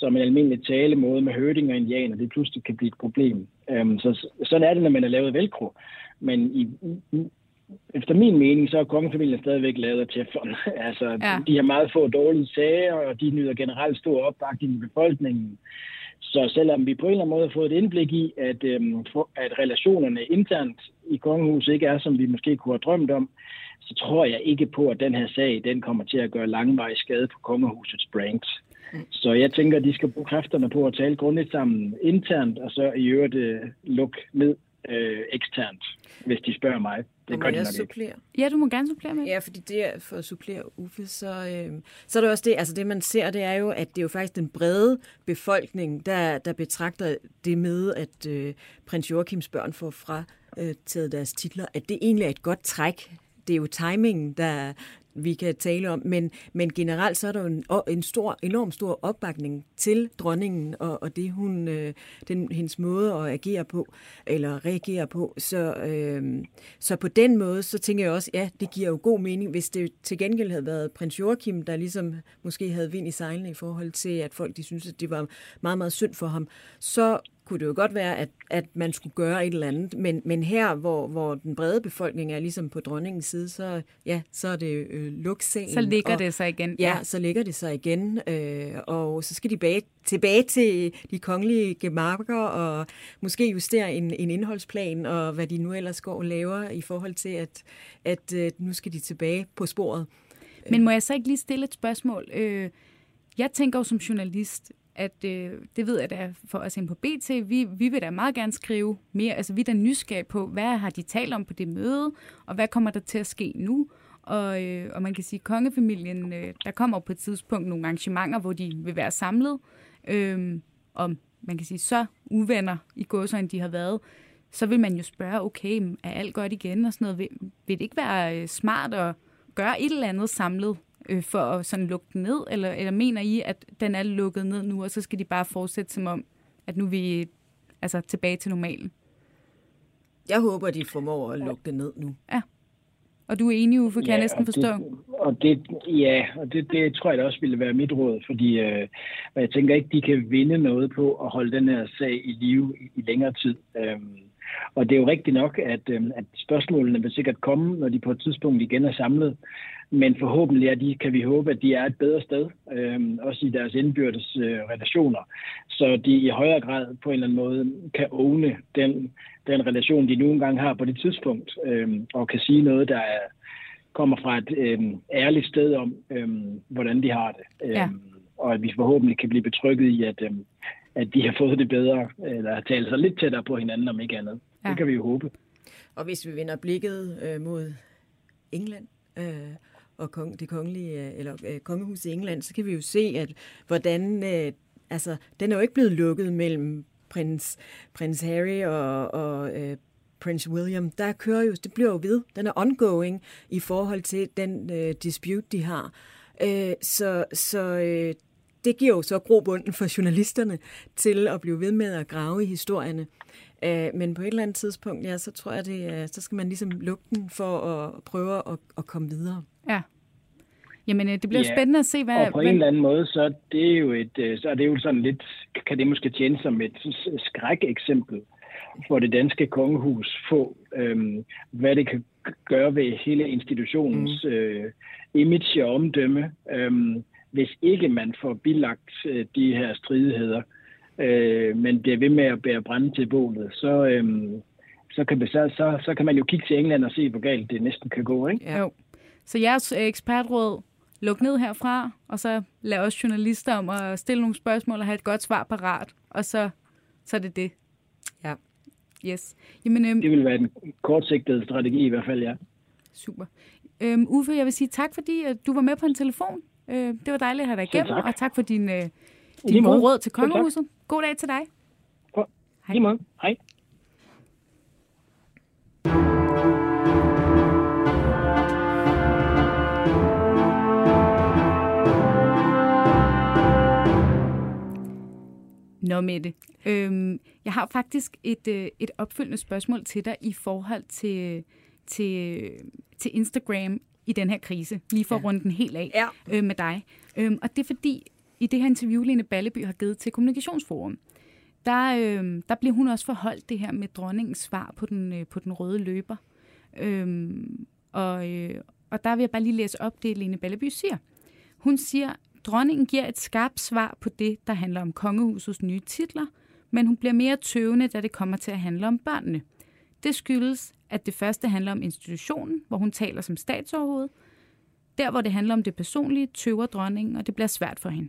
som en almindelig talemåde med hørding og indianer, det pludselig kan blive et problem. Um, så sådan er det, når man er lavet velcro. Men i, efter min mening, så er kongefamilien stadigvæk lavet af teflon. altså, ja. de har meget få dårlige sager, og de nyder generelt stor opbakning i befolkningen. Så selvom vi på en eller anden måde har fået et indblik i, at, øhm, at relationerne internt i kongehuset ikke er, som vi måske kunne have drømt om, så tror jeg ikke på, at den her sag den kommer til at gøre langvarig skade på kongehusets brand. Så jeg tænker, at de skal bruge kræfterne på at tale grundigt sammen internt, og så i øvrigt øh, lukke ned øh, eksternt, hvis de spørger mig. Det gør de nok supplere? ikke. Ja, du må gerne supplere med. Ja, fordi det er for at supplere Uffe, så, øh, så er det også det, altså det man ser, det er jo, at det er jo faktisk den brede befolkning, der, der betragter det med, at øh, prins Joachims børn får fra øh, deres titler, at det egentlig er et godt træk det er jo timingen, der vi kan tale om, men, men generelt så er der jo en, en stor, enorm stor opbakning til dronningen og, og det hun, øh, den, hendes måde at agere på, eller reagere på. Så, øh, så på den måde, så tænker jeg også, ja, det giver jo god mening, hvis det til gengæld havde været prins Joachim, der ligesom måske havde vind i sejlene i forhold til, at folk de synes, at det var meget, meget synd for ham, så kunne det jo godt være, at, at man skulle gøre et eller andet. Men, men her, hvor, hvor den brede befolkning er ligesom på dronningens side, så, ja, så er det øh, luksagen. Så ligger og, det sig igen. Ja, ja, så ligger det sig igen. Øh, og så skal de bag, tilbage til de kongelige gemarker og måske justere en, en indholdsplan og hvad de nu ellers går og laver i forhold til, at, at øh, nu skal de tilbage på sporet. Men må jeg så ikke lige stille et spørgsmål? Øh, jeg tænker jo som journalist, at øh, det ved jeg da for os ind på BT, vi, vi vil da meget gerne skrive mere, altså vi er da nysgerrige på, hvad har de talt om på det møde, og hvad kommer der til at ske nu? Og, øh, og man kan sige, at kongefamilien, øh, der kommer på et tidspunkt nogle arrangementer, hvor de vil være samlet, øh, og man kan sige, så uvenner i gåsøjne de har været, så vil man jo spørge, okay, er alt godt igen og sådan noget? Vil, vil det ikke være øh, smart at gøre et eller andet samlet øh, for at sådan lukke den ned? Eller, eller mener I, at den er lukket ned nu, og så skal de bare fortsætte som om, at nu er vi altså, tilbage til normalen? Jeg håber, de formår at lukke det ned nu. Ja. Og du er enig, Uffe, kan ja, jeg næsten forstå? Det, og det, ja, og det, det tror jeg da også ville være mit råd, fordi øh, jeg tænker ikke, de kan vinde noget på at holde den her sag i live i, i længere tid. Øhm, og det er jo rigtigt nok, at, øh, at spørgsmålene vil sikkert komme, når de på et tidspunkt igen er samlet. Men forhåbentlig er de, kan vi håbe, at de er et bedre sted, øh, også i deres indbyrdes øh, relationer, så de i højere grad på en eller anden måde kan åne den, den relation, de nu engang har på det tidspunkt, øh, og kan sige noget, der er, kommer fra et øh, ærligt sted om, øh, hvordan de har det. Øh, ja. Og at vi forhåbentlig kan blive betrykket i, at, øh, at de har fået det bedre, eller har talt sig lidt tættere på hinanden, om ikke andet. Ja. Det kan vi jo håbe. Og hvis vi vender blikket øh, mod England, øh, og kong, det kongelige, øh, eller øh, kongehuset i England, så kan vi jo se, at hvordan, øh, altså, den er jo ikke blevet lukket mellem prins, prins Harry og, og øh, prins William. Der kører jo, det bliver jo ved, den er ongoing i forhold til den øh, dispute, de har. Øh, så så øh, det giver jo så grobunden for journalisterne til at blive ved med at grave i historierne. Øh, men på et eller andet tidspunkt, ja, så tror jeg, det, så skal man ligesom lukke den for at prøve at, at komme videre. Ja. Jamen, det bliver ja. spændende at se, hvad... Og på en eller anden måde, så, det er jo et, så er det jo sådan lidt, kan det måske tjene som et skræk-eksempel for det danske kongehus få, øhm, hvad det kan gøre ved hele institutionens mm. øh, image og omdømme, øhm, hvis ikke man får bilagt øh, de her stridigheder, øh, men bliver ved med at bære brænde til bålet, så, øhm, så, kan, så, så, så kan man jo kigge til England og se, hvor galt det næsten kan gå. Ikke? Ja. Jo. Så jeres ekspertråd, luk ned herfra, og så lad os journalister om at stille nogle spørgsmål og have et godt svar parat, og så, så er det det. Ja. Yes. Jamen, øhm, det vil være en kortsigtet strategi i hvert fald, ja. Super. Øhm, Uffe, jeg vil sige tak, fordi at du var med på en telefon. Øh, det var dejligt at have dig igennem, tak. og tak for din, øh, din gode råd til kongehuset. God dag til dig. Hej. Hej. Nå, Mette. Øhm, jeg har faktisk et, øh, et opfølgende spørgsmål til dig i forhold til, til, til Instagram i den her krise. Lige for ja. at runde den helt af ja. øh, med dig. Øhm, og det er fordi, i det her interview, Lene Balleby har givet til Kommunikationsforum, der, øh, der blev hun også forholdt det her med dronningens svar på den, øh, på den røde løber. Øh, og, øh, og der vil jeg bare lige læse op det, Lene Balleby siger. Hun siger, Dronningen giver et skarpt svar på det, der handler om kongehusets nye titler, men hun bliver mere tøvende, da det kommer til at handle om børnene. Det skyldes, at det første handler om institutionen, hvor hun taler som statsoverhoved. Der, hvor det handler om det personlige, tøver dronningen, og det bliver svært for hende.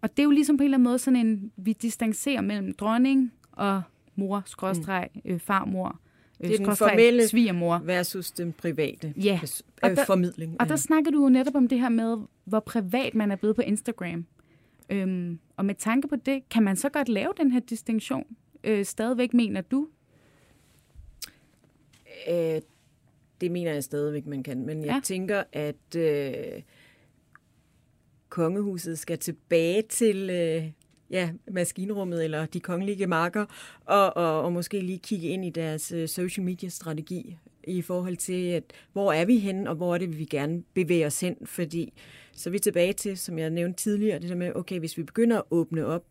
Og det er jo ligesom på en eller anden måde sådan en, vi distancerer mellem dronning og mor, skråstreg, øh, farmor, det er den formelle svigermor. versus den private ja. og der, formidling. Og der snakker du jo netop om det her med, hvor privat man er blevet på Instagram. Øhm, og med tanke på det, kan man så godt lave den her distinktion? Øh, stadigvæk mener du? Øh, det mener jeg stadigvæk, man kan. Men jeg ja. tænker, at øh, kongehuset skal tilbage til øh, ja, maskinrummet eller de kongelige marker, og, og, og måske lige kigge ind i deres øh, social media-strategi i forhold til, at hvor er vi henne, og hvor er det, vi gerne bevæger os hen, fordi så er vi tilbage til, som jeg nævnte tidligere, det der med, okay, hvis vi begynder at åbne op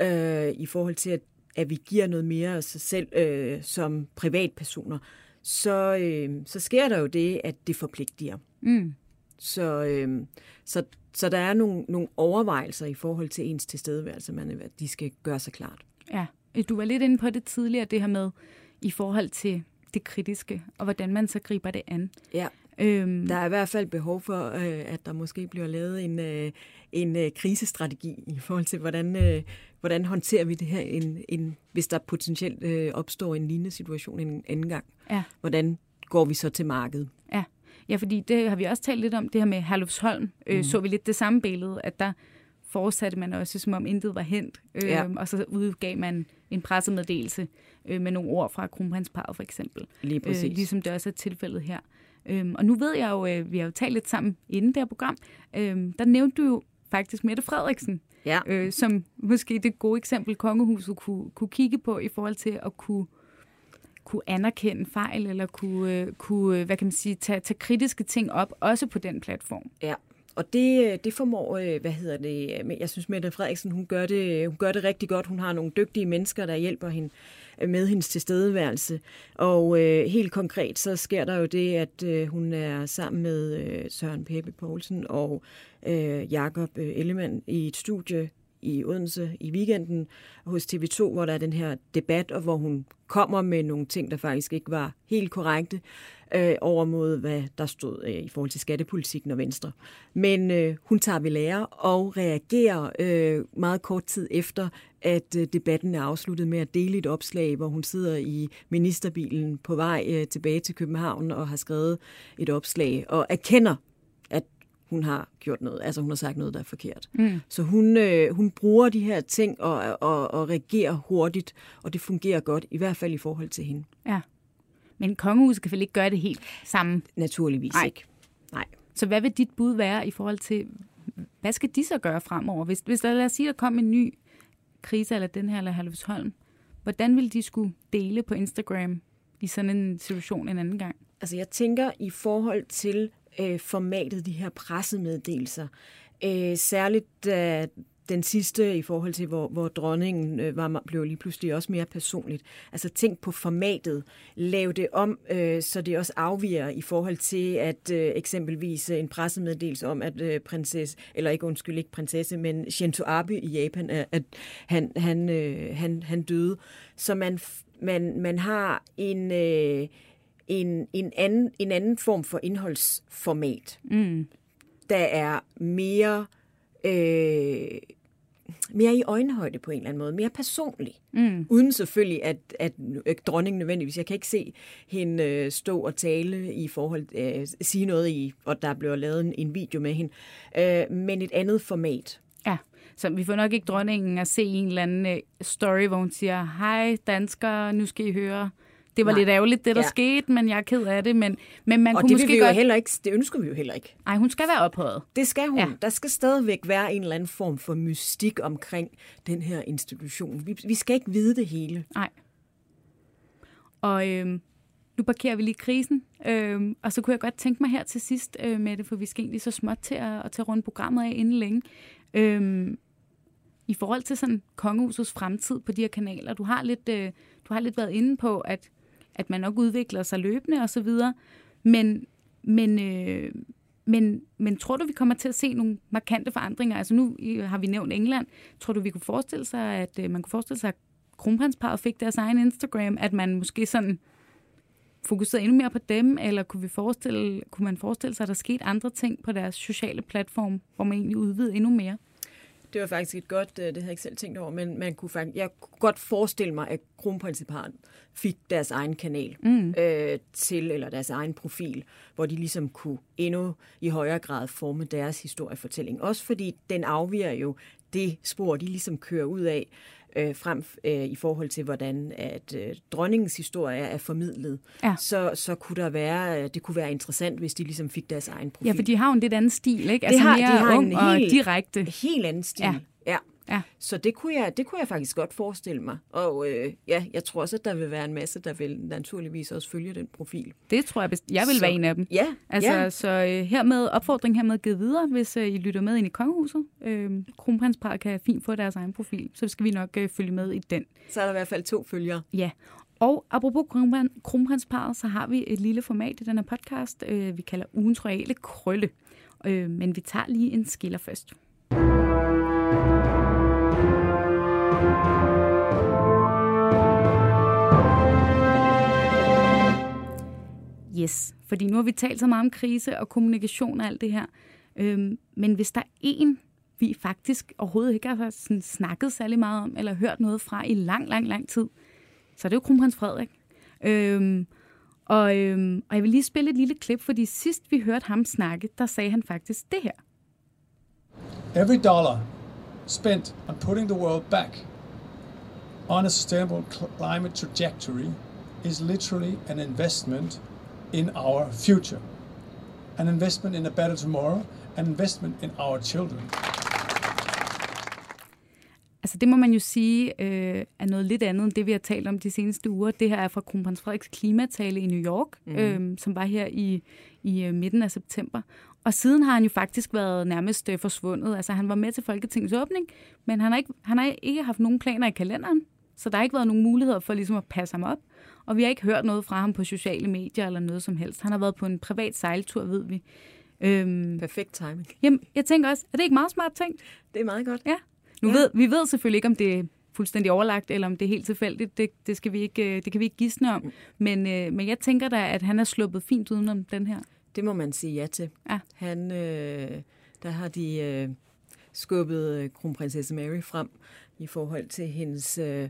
øh, i forhold til, at, at vi giver noget mere af sig selv øh, som privatpersoner, så, øh, så sker der jo det, at det forpligtiger. Mm. Så, øh, så så der er nogle, nogle overvejelser i forhold til ens tilstedeværelse, man, at de skal gøre sig klart. Ja, du var lidt inde på det tidligere, det her med i forhold til det kritiske, og hvordan man så griber det an. Ja. Øhm. Der er i hvert fald behov for, øh, at der måske bliver lavet en, øh, en øh, krisestrategi i forhold til, hvordan, øh, hvordan håndterer vi det her, en, en, hvis der potentielt øh, opstår en lignende situation en anden gang. Ja. Hvordan går vi så til markedet? Ja. Fordi det har vi også talt lidt om, det her med Herlufsholm. Øh, mm. Så vi lidt det samme billede, at der fortsatte man også, som om intet var hent. Øh, ja. Og så udgav man en pressemeddelelse øh, med nogle ord fra kronprinsparet for eksempel. Lige præcis. Øh, ligesom det også er tilfældet her. Øh, og nu ved jeg jo, øh, vi har jo talt lidt sammen inden det her program, øh, der nævnte du jo faktisk Mette Frederiksen, ja. øh, som måske det gode eksempel, kongehuset kunne, kunne kigge på i forhold til at kunne kunne anerkende fejl, eller kunne, øh, kunne øh, hvad kan man sige, tage, tage kritiske ting op, også på den platform. Ja, og det, øh, det formår, hvad hedder det, jeg synes Mette Frederiksen, hun gør, det, hun gør det rigtig godt. Hun har nogle dygtige mennesker, der hjælper hende med hendes tilstedeværelse. Og øh, helt konkret, så sker der jo det, at øh, hun er sammen med øh, Søren Peppe Poulsen og øh, Jakob Ellemann i et studie i Odense i weekenden hos TV2, hvor der er den her debat, og hvor hun kommer med nogle ting, der faktisk ikke var helt korrekte øh, over mod, hvad der stod øh, i forhold til skattepolitikken og Venstre. Men øh, hun tager ved lære og reagerer øh, meget kort tid efter, at øh, debatten er afsluttet med at dele et opslag, hvor hun sidder i ministerbilen på vej øh, tilbage til København og har skrevet et opslag og erkender hun har gjort noget, altså hun har sagt noget, der er forkert. Mm. Så hun, øh, hun bruger de her ting og, og, og reagerer hurtigt, og det fungerer godt, i hvert fald i forhold til hende. Ja. Men kongehuset kan vel ikke gøre det helt sammen? Naturligvis Nej. ikke. Nej. Så hvad vil dit bud være i forhold til, hvad skal de så gøre fremover? Hvis, hvis der, lad os sige, der kom en ny krise, eller den her, eller Halvsholm, hvordan vil de skulle dele på Instagram i sådan en situation en anden gang? Altså jeg tænker i forhold til øh, formatet, de her pressemeddelelser. Øh, særligt da den sidste i forhold til, hvor, hvor dronningen øh, var, blev lige pludselig også mere personligt. Altså tænk på formatet. Lav det om, øh, så det også afviger i forhold til, at øh, eksempelvis en pressemeddelelse om, at øh, prinsesse, eller ikke undskyld, ikke prinsesse, men Shinzo Abe i Japan, at, at han, han, øh, han, han døde. Så man, man, man har en... Øh, en, en, anden, en anden form for indholdsformat, mm. der er mere øh, mere i øjenhøjde på en eller anden måde, mere personlig. Mm. Uden selvfølgelig, at, at, at dronningen nødvendigvis, jeg kan ikke se hende øh, stå og tale i forhold, øh, sige noget i, og der bliver lavet en, en video med hende, øh, men et andet format. Ja, så vi får nok ikke dronningen at se en eller anden øh, story, hvor hun siger, hej danskere, nu skal I høre det var Nej. lidt ærgerligt, det der ja. skete, men jeg er ked af det. Men, men man og kunne det måske vi godt... jo heller ikke, det ønsker vi jo heller ikke. Nej, hun skal være ophøjet. Det skal hun. Ja. Der skal stadigvæk være en eller anden form for mystik omkring den her institution. Vi, vi skal ikke vide det hele. Nej. Og øhm, nu parkerer vi lige krisen, øhm, og så kunne jeg godt tænke mig her til sidst øh, med det, for vi skal egentlig så småt til at, at tage rundt programmet af inden længe. Øhm, I forhold til sådan kongehusets fremtid på de her kanaler, du har lidt, øh, du har lidt været inde på, at at man nok udvikler sig løbende og så videre. Men, men, øh, men, men tror du, vi kommer til at se nogle markante forandringer? Altså nu har vi nævnt England. Tror du, vi kunne forestille sig, at øh, man kunne forestille sig, at kronprinsparet fik deres egen Instagram, at man måske sådan fokuserede endnu mere på dem, eller kunne, vi forestille, kunne man forestille sig, at der skete andre ting på deres sociale platform, hvor man egentlig udvidede endnu mere? Det var faktisk et godt, øh, det havde jeg ikke selv tænkt over, men man kunne faktisk, jeg kunne godt forestille mig, at kronprinsiparen fik deres egen kanal mm. øh, til, eller deres egen profil, hvor de ligesom kunne endnu i højere grad forme deres historiefortælling. Også fordi den afviger jo det spor, de ligesom kører ud af, øh, frem øh, i forhold til, hvordan at øh, dronningens historie er formidlet, ja. så, så kunne der være, øh, det kunne være interessant, hvis de ligesom fik deres egen profil. Ja, for de har jo en lidt anden stil, ikke? Altså det har, mere de har ung en og helt, direkte. Helt anden stil. Ja. Ja. Så det kunne, jeg, det kunne jeg faktisk godt forestille mig. Og øh, ja, jeg tror også, at der vil være en masse, der vil naturligvis også følge den profil. Det tror jeg, jeg vil så, være en af dem. Ja. Altså, ja. Så øh, hermed, opfordring hermed givet videre, hvis øh, I lytter med ind i kongehuset. Øh, Kronprinsparet kan fint få deres egen profil, så skal vi nok øh, følge med i den. Så er der i hvert fald to følgere. Ja. Og apropos kronprinsparet, så har vi et lille format i den her podcast, øh, vi kalder ugens royale krølle. Øh, men vi tager lige en skiller først. Yes, fordi nu har vi talt så meget om krise og kommunikation og alt det her. Øhm, men hvis der er en, vi faktisk overhovedet ikke har sådan snakket særlig meget om, eller hørt noget fra i lang, lang, lang tid, så er det jo kronprins Frederik. Øhm, og, øhm, og jeg vil lige spille et lille klip, fordi sidst vi hørte ham snakke, der sagde han faktisk det her. Every dollar spent on putting the world back on a sustainable climate trajectory is literally an investment in our future, an investment in a better tomorrow, an investment in our children. Altså det må man jo sige øh, er noget lidt andet end det, vi har talt om de seneste uger. Det her er fra Kronprins Frederiks klimatale i New York, mm. øh, som var her i, i øh, midten af september. Og siden har han jo faktisk været nærmest øh, forsvundet. Altså han var med til Folketingets åbning, men han har, ikke, han har ikke haft nogen planer i kalenderen. Så der har ikke været nogen muligheder for ligesom at passe ham op. Og vi har ikke hørt noget fra ham på sociale medier eller noget som helst. Han har været på en privat sejltur, ved vi. Øhm, Perfekt timing. Jamen, jeg tænker også, er det ikke meget smart tænkt? Det er meget godt. Ja. Nu ja. ved, vi ved selvfølgelig ikke, om det er fuldstændig overlagt, eller om det er helt tilfældigt. Det, det, skal vi ikke, det kan vi ikke gisne om. Men, øh, men jeg tænker da, at han er sluppet fint udenom den her. Det må man sige ja til. Ja. Han, øh, der har de øh, skubbet øh, kronprinsesse Mary frem i forhold til hendes øh,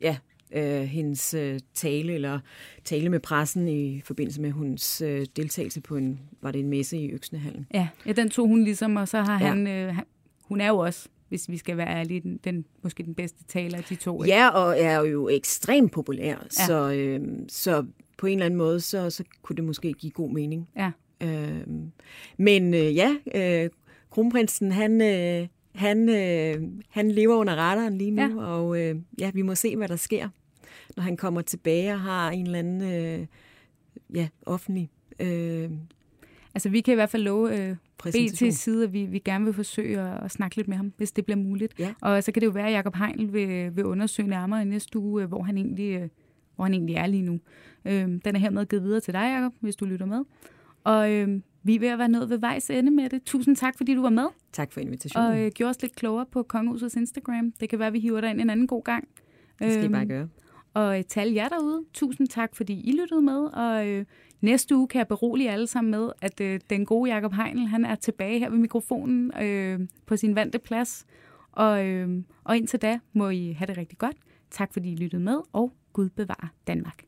ja, øh, hendes øh, tale eller tale med pressen i forbindelse med hendes øh, deltagelse på en, var det en messe i Øksnehallen. Ja, ja den tog hun ligesom, og så har ja. han, øh, hun er jo også hvis vi skal være ærlige, den, den, måske den bedste taler af de to. Ikke? Ja, og er jo ekstremt populær, ja. så, øh, så på en eller anden måde, så, så kunne det måske give god mening. Ja. Øh, men øh, ja, øh, kronprinsen, han, øh, han, øh, han lever under radaren lige nu, ja. og øh, ja, vi må se, hvad der sker, når han kommer tilbage og har en eller anden øh, ja, offentlig... Øh, altså, vi kan i hvert fald love øh, BT's side, at vi, vi gerne vil forsøge at, at snakke lidt med ham, hvis det bliver muligt. Ja. Og så kan det jo være, at Jacob Heinl vil, vil undersøge nærmere i næste uge, øh, hvor han egentlig, øh, hvor han egentlig er lige nu. Øh, den er hermed givet videre til dig, Jacob, hvis du lytter med. Og øh, vi er ved at være nået ved vejs ende med det. Tusind tak, fordi du var med. Tak for invitationen. Og øh, gjorde os lidt klogere på Kongehusets Instagram. Det kan være, at vi hiver dig ind en anden god gang. Det skal I bare Øhm, gøre. Og øh, til alle jer derude, tusind tak, fordi I lyttede med. Og øh, næste uge kan jeg berolige alle sammen med, at øh, den gode Jakob Heinl, han er tilbage her ved mikrofonen øh, på sin vante plads. Og, øh, og indtil da må I have det rigtig godt. Tak fordi I lyttede med, og Gud bevare Danmark.